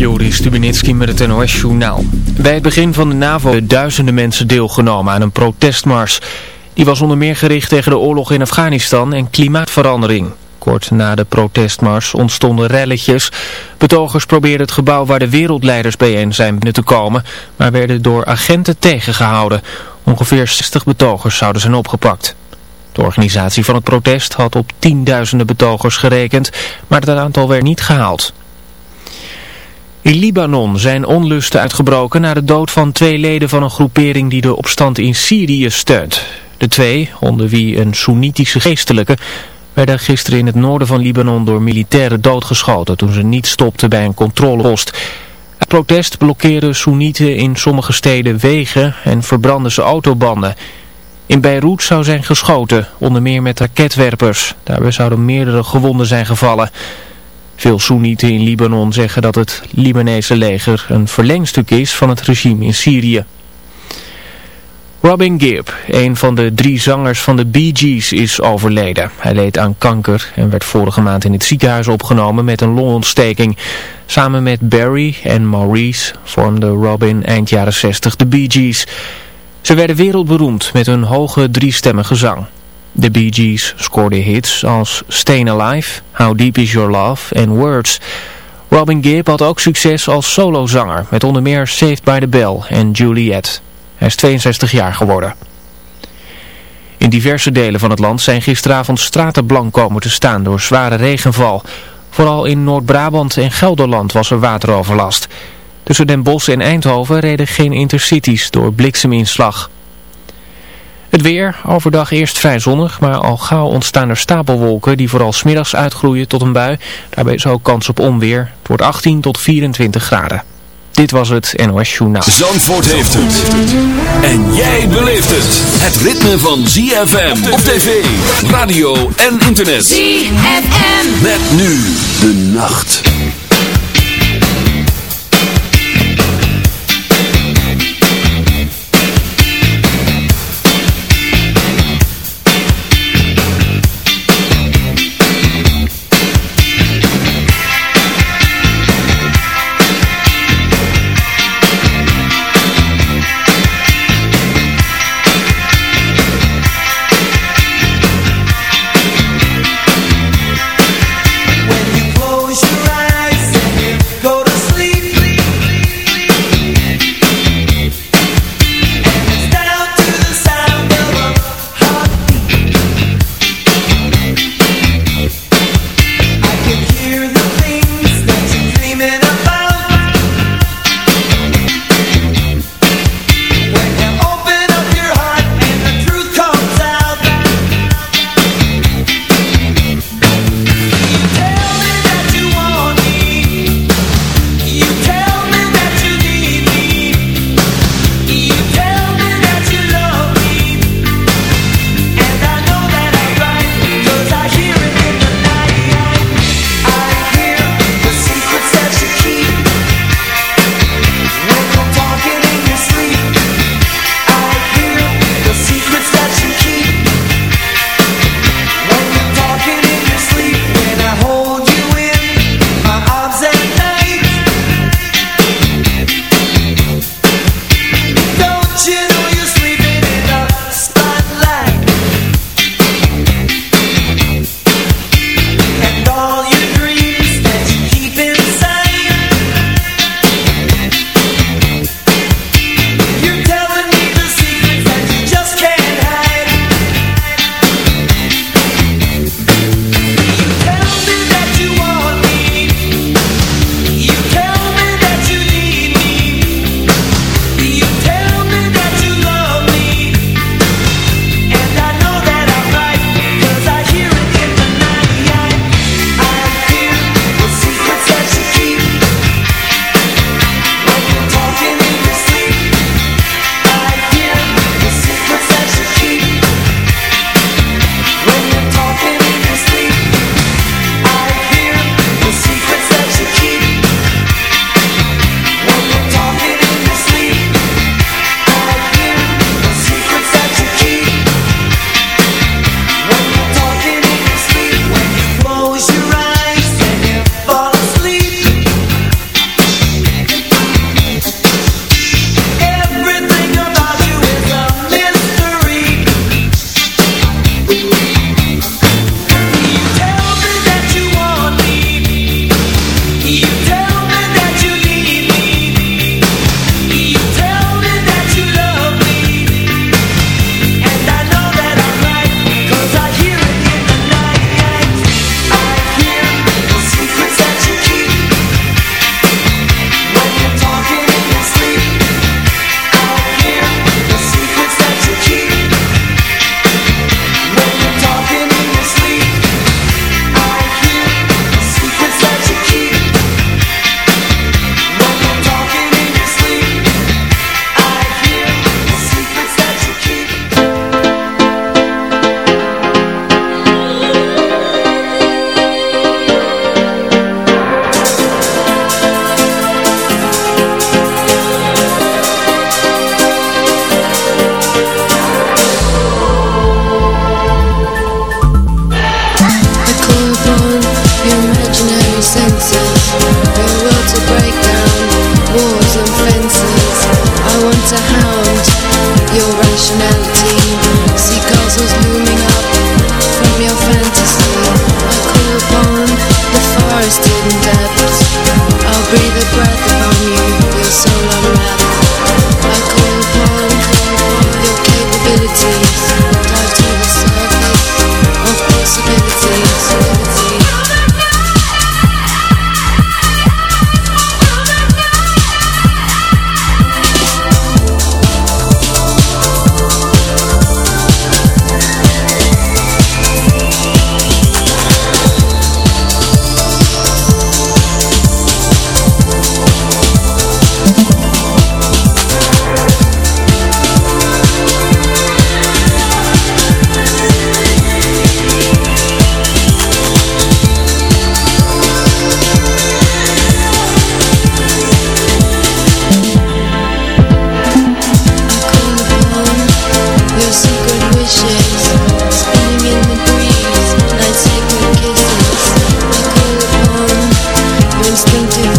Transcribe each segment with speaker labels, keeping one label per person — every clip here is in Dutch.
Speaker 1: Joris Stubenitski met het NOS-journaal. Bij het begin van de NAVO hebben duizenden mensen deelgenomen aan een protestmars. Die was onder meer gericht tegen de oorlog in Afghanistan en klimaatverandering. Kort na de protestmars ontstonden relletjes. Betogers probeerden het gebouw waar de wereldleiders bijeen zijn binnen te komen, maar werden door agenten tegengehouden. Ongeveer 60 betogers zouden zijn opgepakt. De organisatie van het protest had op tienduizenden betogers gerekend, maar het aantal werd niet gehaald. In Libanon zijn onlusten uitgebroken na de dood van twee leden van een groepering die de opstand in Syrië steunt. De twee, onder wie een Soenitische geestelijke, werden gisteren in het noorden van Libanon door militairen doodgeschoten toen ze niet stopten bij een controlepost. Uit protest blokkeerden Soenieten in sommige steden wegen en verbranden ze autobanden. In Beirut zou zijn geschoten, onder meer met raketwerpers. Daarbij zouden meerdere gewonden zijn gevallen. Veel Soenieten in Libanon zeggen dat het Libanese leger een verlengstuk is van het regime in Syrië. Robin Gibb, een van de drie zangers van de Bee Gees, is overleden. Hij leed aan kanker en werd vorige maand in het ziekenhuis opgenomen met een longontsteking. Samen met Barry en Maurice vormde Robin eind jaren 60 de Bee Gees. Ze werden wereldberoemd met hun hoge driestemmige zang. De Bee Gees scoorden hits als Stayin' Alive, How Deep Is Your Love en Words. Robin Gibb had ook succes als solozanger met onder meer Saved by the Bell en Juliet. Hij is 62 jaar geworden. In diverse delen van het land zijn gisteravond straten blank komen te staan door zware regenval. Vooral in Noord-Brabant en Gelderland was er wateroverlast. Tussen Den Bosch en Eindhoven reden geen intercities door blikseminslag. Het weer, overdag eerst vrij zonnig, maar al gauw ontstaan er stapelwolken die vooral smiddags uitgroeien tot een bui. Daarbij is ook kans op onweer. Het wordt 18 tot 24 graden. Dit was het NOS Journaal.
Speaker 2: Zandvoort heeft het. En jij beleeft het. Het ritme van ZFM op tv, radio en internet.
Speaker 3: ZFM.
Speaker 2: Met nu de nacht.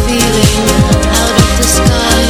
Speaker 4: feeling out of the sky.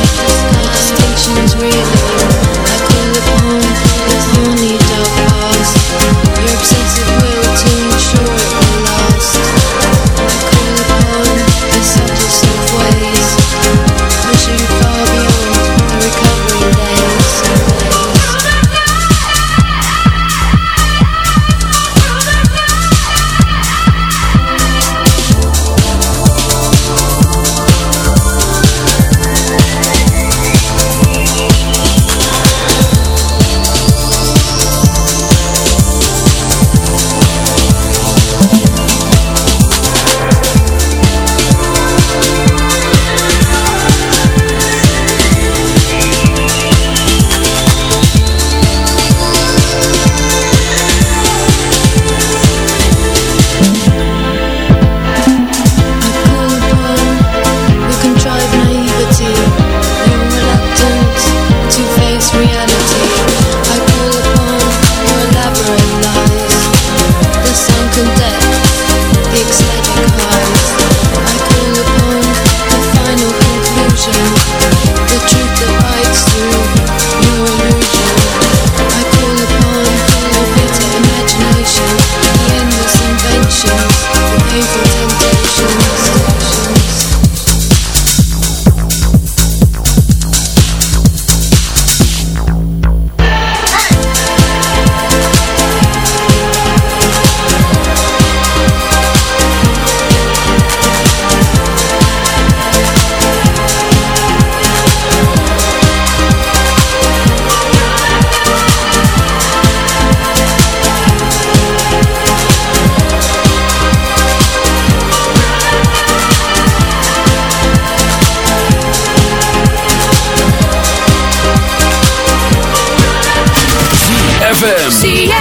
Speaker 4: ZFM.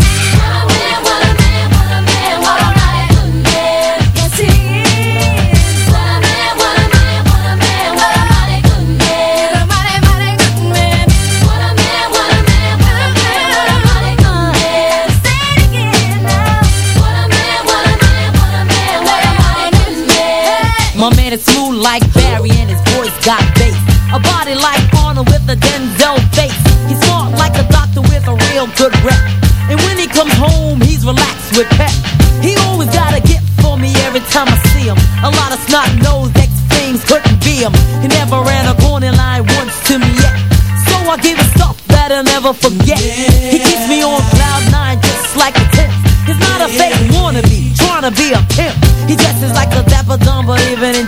Speaker 5: Like Arnold with a Denzel face. He's smart like a doctor with a real good rep. And when he comes home, he's relaxed with pep. He always got a gift for me every time I see him. A lot of snot nose ex fames couldn't be him. He never ran a corner line once to me yet. So I give him stuff that I'll never forget. He keeps me on cloud nine just like a tip. He's not a fake wannabe, trying to be a pimp. He dresses like a dapper dumb, but even in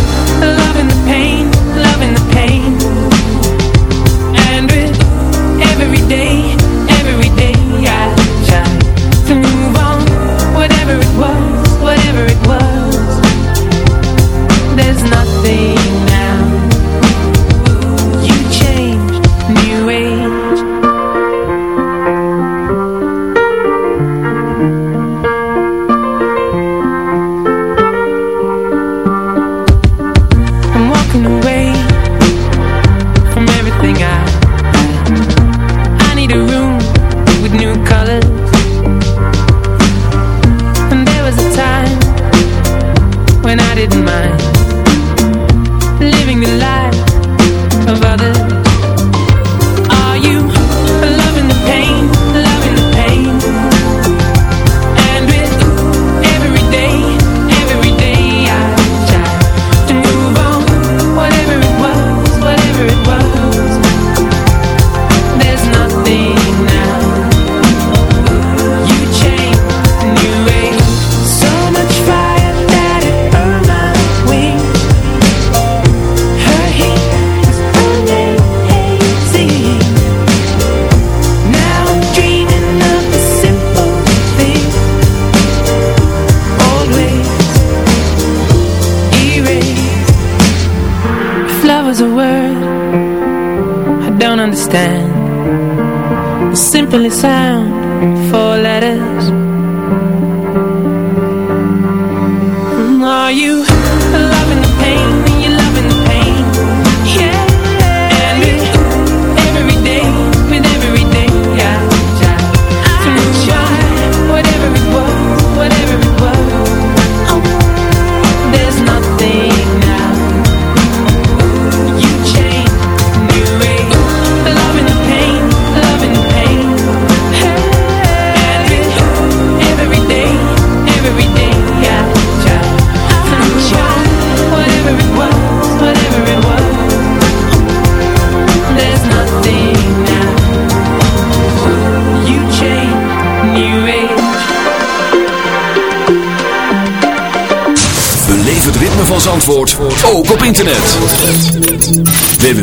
Speaker 2: didn't mind.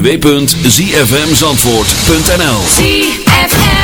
Speaker 2: www.zfmzandvoort.nl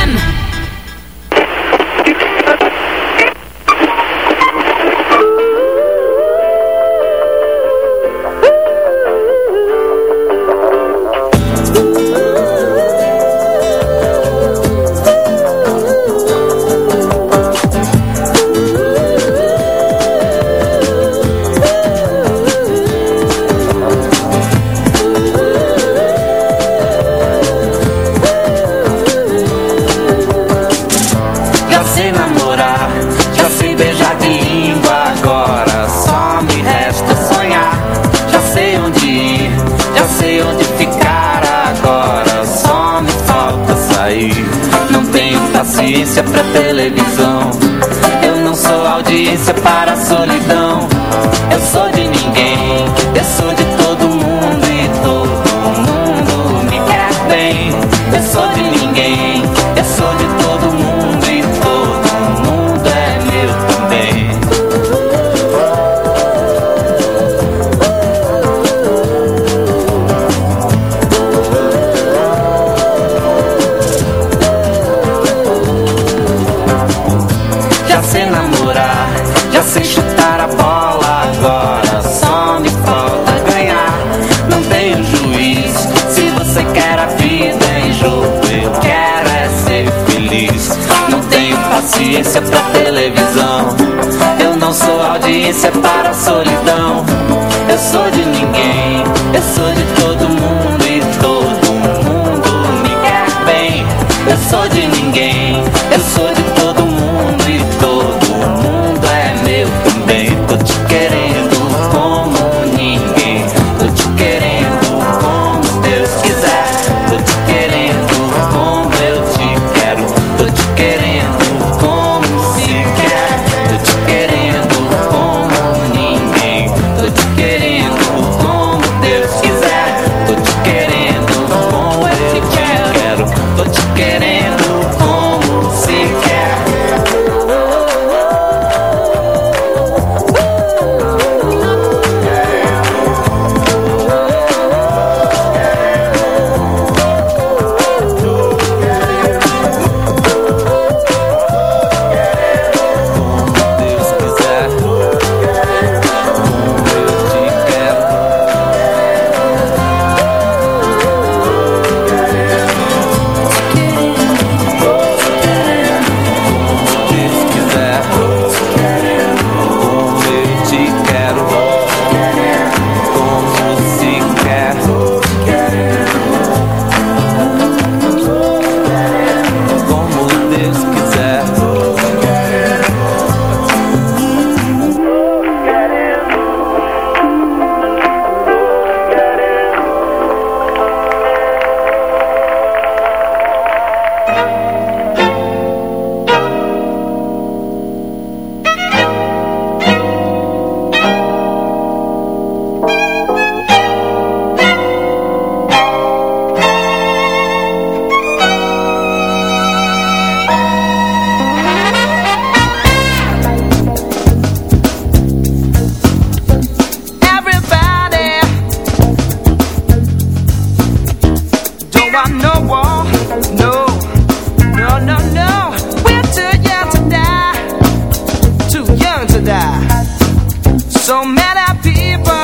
Speaker 6: So many people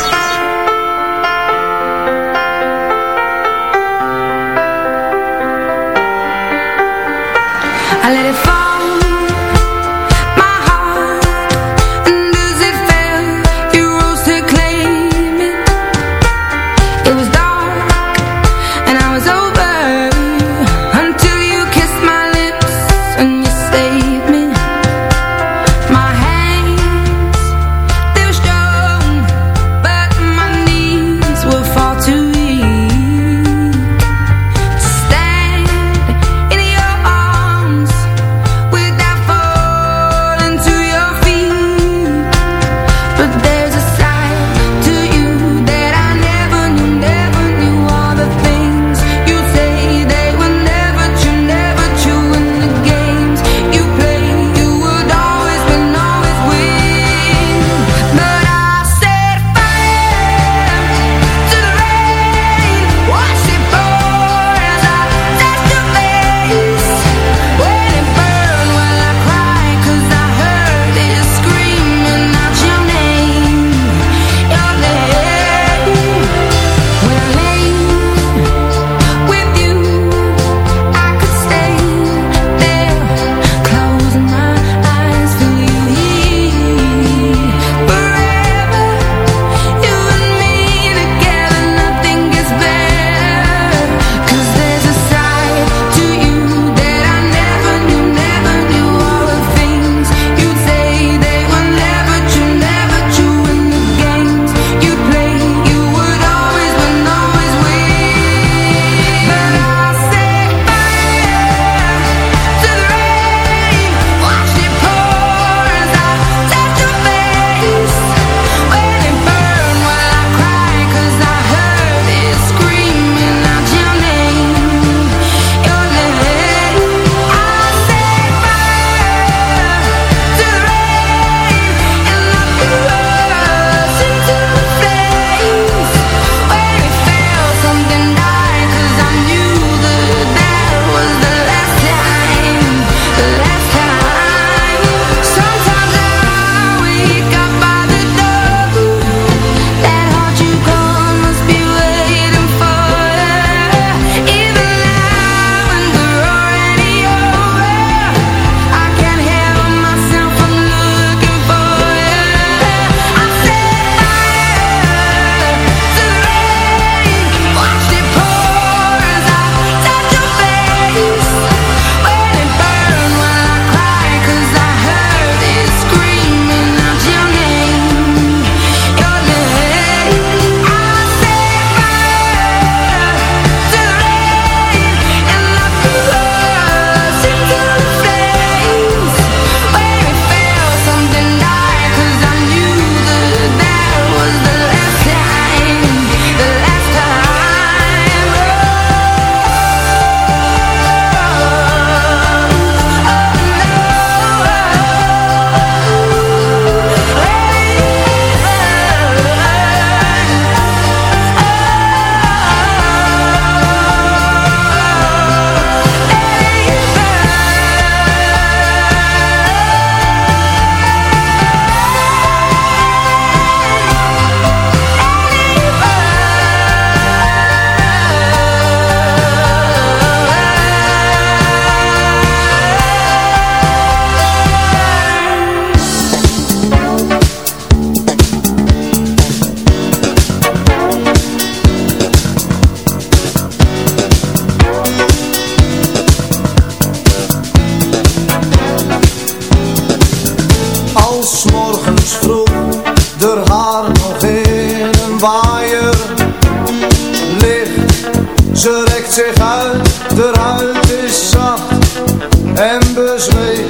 Speaker 7: en bezweet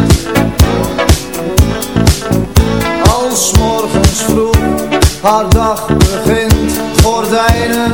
Speaker 7: Als morgens vroeg haar dag begint
Speaker 8: Gordijnen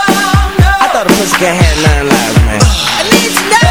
Speaker 9: other pussy can't have. I
Speaker 10: need to.